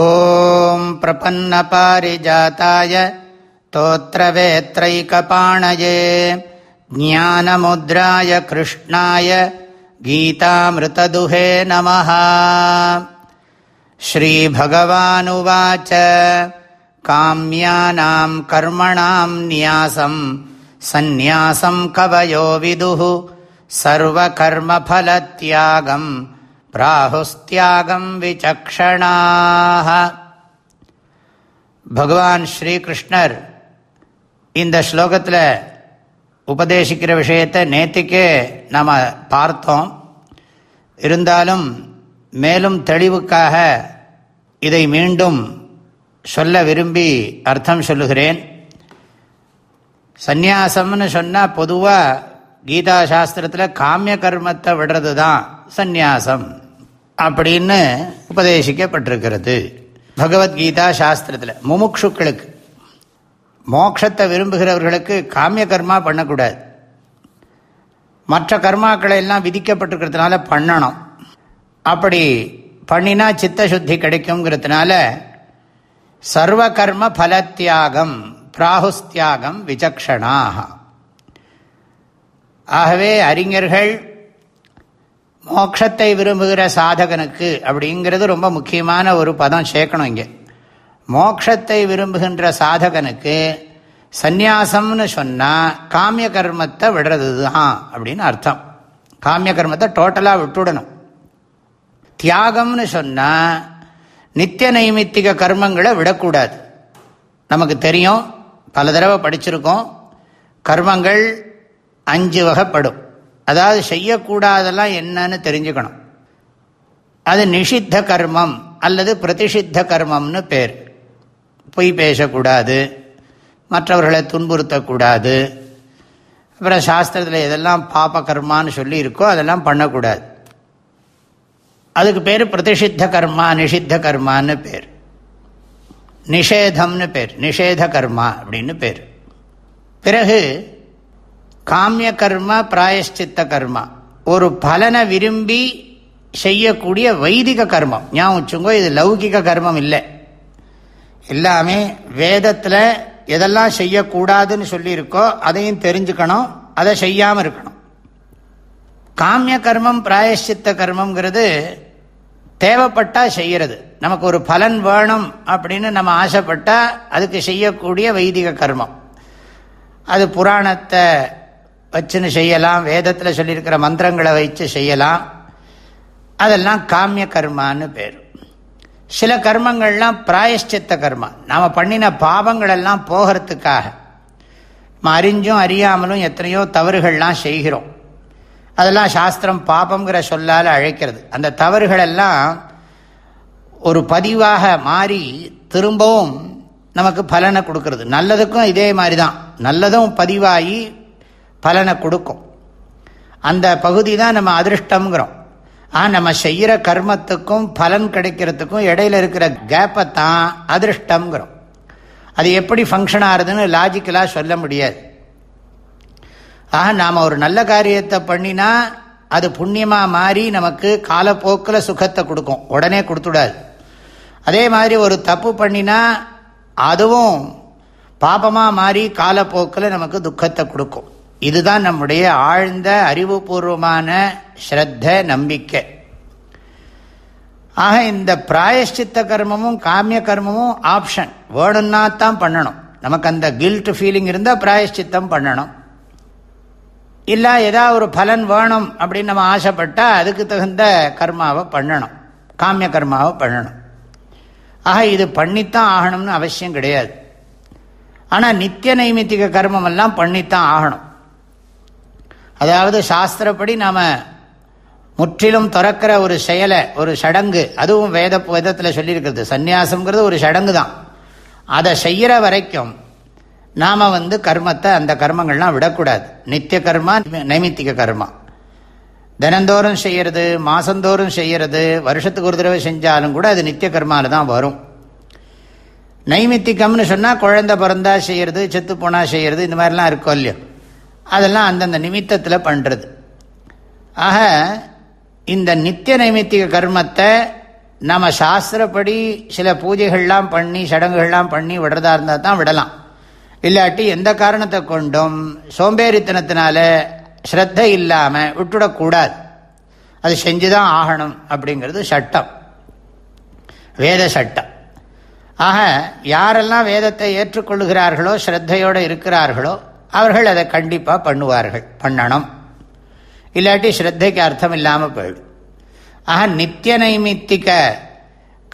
ॐ प्रपन्नपारिजाताय तोत्रवेत्रैकपाणये ज्ञानमुद्राय कृष्णाय गीतामृतदुहे नमः श्रीभगवानुवाच काम्यानां कर्मणां न्यासम् सन्न्यासम् कवयो विदुः सर्वकर्मफलत्यागम् பிராஹுஸ்தியாகம் விசக்ஷணாக பகவான் ஸ்ரீகிருஷ்ணர் இந்த ஸ்லோகத்தில் உபதேசிக்கிற விஷயத்தை நேத்திக்கே நாம் பார்த்தோம். இருந்தாலும் மேலும் தெளிவுக்காக இதை மீண்டும் சொல்ல விரும்பி அர்த்தம் சொல்லுகிறேன். சந்நியாசம்னு சொன்னால் பொதுவாக கீதா சாஸ்திரத்தில் காமிய கர்மத்தை விடுறது தான் சந்நியாசம் அப்படின்னு உபதேசிக்கப்பட்டிருக்கிறது. பகவத்கீதா சாஸ்திரத்தில் முமுக்ஷுக்களுக்கு மோட்சத்தை விரும்புகிறவர்களுக்கு காமிய கர்மா பண்ணக்கூடாது. மற்ற கர்மாக்களை எல்லாம் விதிக்கப்பட்டிருக்கிறதுனால பண்ணணும். அப்படி பண்ணினா சித்த சுத்தி கிடைக்குங்கிறதுனால சர்வ கர்ம பலத்தியாகம் பிராகுஸ்தியாகம் விசக்ஷணாக ஆகவே அறிஞர்கள் மோட்சத்தை விரும்புகிற சாதகனுக்கு அப்படிங்கிறது ரொம்ப முக்கியமான ஒரு பதம் சேர்க்கணும் இங்கே. மோக்ஷத்தை விரும்புகின்ற சாதகனுக்கு சந்நியாசம்னு சொன்னால் காமிய கர்மத்தை விடுறது தான் அப்படின்னு அர்த்தம். காமிய கர்மத்தை டோட்டலாக விட்டுடணும். தியாகம்னு சொன்னால் நித்திய நைமித்திக கர்மங்களை விடக்கூடாது. நமக்கு தெரியும் பல தடவை படிச்சிருக்கோம் கர்மங்கள் அஞ்சு வகைப்படும். அதாவது செய்யக்கூடாதெல்லாம் என்னன்னு தெரிஞ்சுக்கணும். அது நிஷித்த கர்மம் அல்லது பிரதிஷித்த கர்மம்னு பேர். பொய் பேசக்கூடாது மற்றவர்களை துன்புறுத்தக்கூடாது. அப்புறம் சாஸ்திரத்தில் எதெல்லாம் பாப கர்மான்னு சொல்லி இருக்கோ அதெல்லாம் பண்ணக்கூடாது. அதுக்கு பேர் பிரதிஷித்த கர்மா நிஷித்த கர்மான்னு பேர். நிஷேதம்னு பேர். நிஷேத கர்மா அப்படின்னு பேர். பிறகு காமிய கர்மா பிராயஷ்சித்த கர்மா ஒரு பலனை விரும்பி செய்யக்கூடிய வைதிக கர்மம். ஞாபகம் வச்சுங்கோ இது லௌகிக கர்மம் இல்லை. எல்லாமே வேதத்தில் எதெல்லாம் செய்யக்கூடாதுன்னு சொல்லியிருக்கோ அதையும் தெரிஞ்சுக்கணும் அதை செய்யாமல் இருக்கணும். காமிய கர்மம் பிராயஷ்சித்த கர்மங்கிறது தேவைப்பட்டால் செய்கிறது நமக்கு ஒரு பலன் வேணும் அப்படின்னு நம்ம ஆசைப்பட்டால் அதுக்கு செய்யக்கூடிய வைதிக கர்மம். அது புராணத்தை வச்சுன்னு செய்யலாம் வேதத்தில் சொல்லியிருக்கிற மந்திரங்களை வச்சு செய்யலாம். அதெல்லாம் காமிய கர்மான்னு பேர். சில கர்மங்கள்லாம் பிராயஷ்சித்த கர்மா. நாம் பண்ணின பாவங்கள் எல்லாம் போகிறதுக்காக. நம்ம அறிஞ்சும் அறியாமலும் எத்தனையோ தவறுகள்லாம் செய்கிறோம். அதெல்லாம் சாஸ்திரம் பாபங்கிற சொல்லால் அழைக்கிறது. அந்த தவறுகளெல்லாம் ஒரு பதிவாக மாறி திரும்பவும் நமக்கு பலனை கொடுக்கறது. நல்லதுக்கும் இதே மாதிரி தான் நல்லதும் பதிவாகி பலனை கொடுக்கும். அந்த பகுதி தான் நம்ம அதிருஷ்டம்ங்கிறோம். ஆ நம்ம செய்கிற கர்மத்துக்கும் பலன் கிடைக்கிறதுக்கும் இடையில இருக்கிற கேப்பை தான் அதிருஷ்டம்ங்கிறோம். அது எப்படி ஃபங்க்ஷன் ஆகுதுன்னு லாஜிக்கலாக சொல்ல முடியாது. ஆக நாம் ஒரு நல்ல காரியத்தை பண்ணினா அது புண்ணியமாக மாறி நமக்கு காலப்போக்கில் சுகத்தை கொடுக்கும். உடனே கொடுத்துடாது. அதே மாதிரி ஒரு தப்பு பண்ணினா அதுவும் பாபமாக மாறி காலப்போக்கில் நமக்கு துக்கத்தை கொடுக்கும். இதுதான் நம்முடைய ஆழ்ந்த அறிவுபூர்வமான ஸ்ரத்த நம்பிக்கை. ஆக இந்த பிராயஷ்சித்த கர்மமும் காமிய கர்மமும் ஆப்ஷன் வேணும்னா தான் பண்ணணும். நமக்கு அந்த கில்ட் ஃபீலிங் இருந்தால் பிராயஷ்சித்தம் பண்ணணும். இல்லை ஏதாவது ஒரு பலன் வேணும் அப்படின்னு நம்ம ஆசைப்பட்டால் அதுக்கு தகுந்த கர்மாவை பண்ணணும். காமிய கர்மாவை பண்ணணும். ஆக இது பண்ணித்தான் ஆகணும்னு அவசியம் கிடையாது. ஆனால் நித்திய நைமித்திக கர்மம் எல்லாம் பண்ணித்தான் ஆகணும். அதாவது சாஸ்திரப்படி நாம் முற்றிலும் திறக்கிற ஒரு செயலை ஒரு சடங்கு அதுவும் வேத வேதத்தில் சொல்லியிருக்கிறது. சந்நியாசம்ங்கிறது ஒரு சடங்கு தான். அதை செய்கிற வரைக்கும் நாம் வந்து கர்மத்தை அந்த கர்மங்கள்லாம் விடக்கூடாது. நித்திய கர்மா நைமித்திக கர்மா. தினந்தோறும் செய்கிறது மாதந்தோறும் செய்கிறது வருஷத்துக்கு ஒரு தடவை செஞ்சாலும் கூட அது நித்திய கர்மாவில் தான் வரும். நைமித்திகம்னு சொன்னால் குழந்தை பிறந்தா செய்கிறது செத்து போனால் செய்கிறது இந்த மாதிரிலாம் இருக்கும் இல்லையோ? அதெல்லாம் அந்தந்த நிமித்தத்தில் பண்ணுறது ஆக இந்த நித்திய நைமித்திக கர்மத்தை நம்ம சாஸ்திரப்படி சில பூஜைகள்லாம் பண்ணி சடங்குகள்லாம் பண்ணி விடுறதா இருந்தால் தான் விடலாம். இல்லாட்டி எந்த காரணத்தை கொண்டும் சோம்பேறித்தனத்தினால ஸ்ரத்த இல்லாமல் விட்டுடக்கூடாது. அது செஞ்சு தான் ஆகணும் அப்படிங்கிறது சட்டம். வேத சட்டம். ஆக யாரெல்லாம் வேதத்தை ஏற்றுக்கொள்கிறார்களோ ஸ்ரத்தையோடு இருக்கிறார்களோ அவர்கள் அதை கண்டிப்பாக பண்ணுவார்கள். பண்ணணும். இல்லாட்டி ஸ்ரத்தைக்கு அர்த்தம் இல்லாமல் போயிடும். ஆக நித்திய நைமித்திக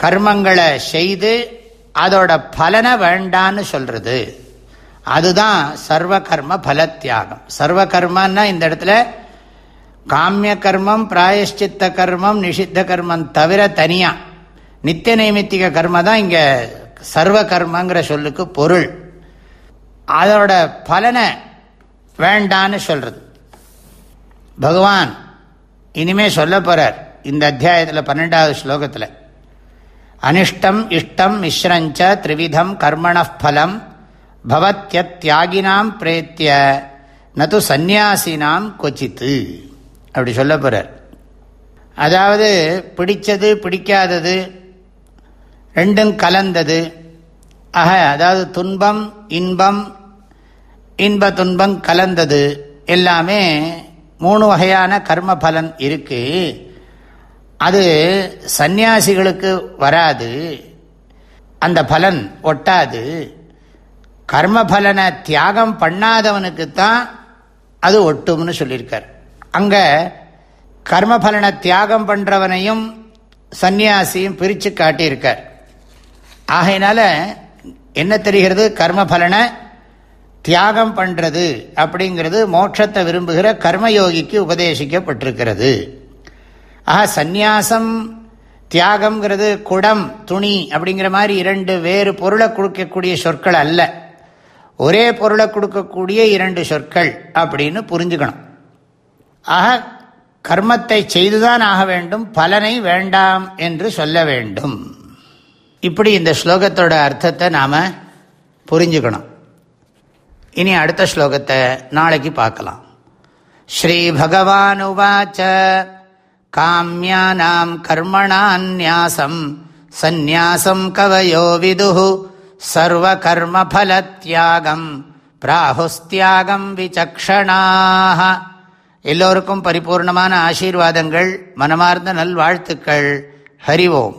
கர்மங்களை செய்து அதோட பலனை வேண்டான்னு சொல்றது. அதுதான் சர்வ கர்ம பலத்தியாகம். சர்வ கர்மன்னா இந்த இடத்துல காமிய கர்மம் பிராயஷ்சித்த கர்மம் நிஷித்த கர்மம் தவிர தனியா. நித்திய நைமித்திக கர்ம தான் இங்க சர்வ கர்மங்கிற சொல்லுக்கு பொருள். அதோட பலனை வேண்டான்னு சொல்றது. பகவான் இனிமே சொல்ல போறார் இந்த அத்தியாயத்தில் பன்னெண்டாவது ஸ்லோகத்தில். அனிஷ்டம் இஷ்டம் மிஸ்ரஞ்ச த்ரிவிதம் கர்மணஃபலம் பவத்யத்யாகினாம் பிரேத்திய நது சந்நியாசினாம் கொச்சித்து அப்படி சொல்ல போறார். அதாவது பிடிச்சது பிடிக்காதது ரெண்டும் கலந்தது ஆக அதாவது துன்பம் இன்பம் இன்ப துன்பம் கலந்தது. எல்லாமே மூணு வகையான கர்ம பலன் இருக்கு. அது சந்நியாசிகளுக்கு வராது. அந்த பலன் ஒட்டாது. கர்ம பலனை தியாகம் பண்ணாதவனுக்குத்தான் அது ஒட்டும்னு சொல்லியிருக்கார். அங்கே கர்ம பலனை தியாகம் பண்ணுறவனையும் சந்நியாசியும் பிரித்து காட்டியிருக்கார். ஆகையினால என்ன தெரிகிறது? கர்ம பலனை தியாகம் பண்ணுறது அப்படிங்கிறது மோட்சத்தை விரும்புகிற கர்மயோகிக்கு உபதேசிக்கப்பட்டிருக்கிறது. ஆக சந்நியாசம் தியாகம்ங்கிறது குடம் துணி அப்படிங்கிற மாதிரி இரண்டு வேறு பொருளை கொடுக்கக்கூடிய சொற்கள் அல்ல. ஒரே பொருளை கொடுக்கக்கூடிய இரண்டு சொற்கள் அப்படின்னு புரிஞ்சுக்கணும். ஆக கர்மத்தை செய்துதான் ஆக வேண்டும் பலனை வேண்டாம் என்று சொல்ல வேண்டும். இப்படி இந்த ஸ்லோகத்தோட அர்த்தத்தை நாம் புரிஞ்சுக்கணும். இனி அடுத்த ஸ்லோகத்தை நாளைக்கு பார்க்கலாம். ஸ்ரீ பகவான் உவாச்ச காமியானாம் கர்மணான்யாசம் சந்நியாசம் கவயோ விது சர்வ கர்ம பலத்தியாகம் பிராகுஸ்தியாகம் விசக்ஷணாக எல்லோருக்கும் பரிபூர்ணமான ஆசீர்வாதங்கள் மனமார்ந்த நல்வாழ்த்துக்கள். ஹரிவோம்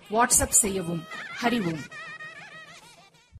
வாட்ஸ்அப் செய்யவும் ஹரிவோம்.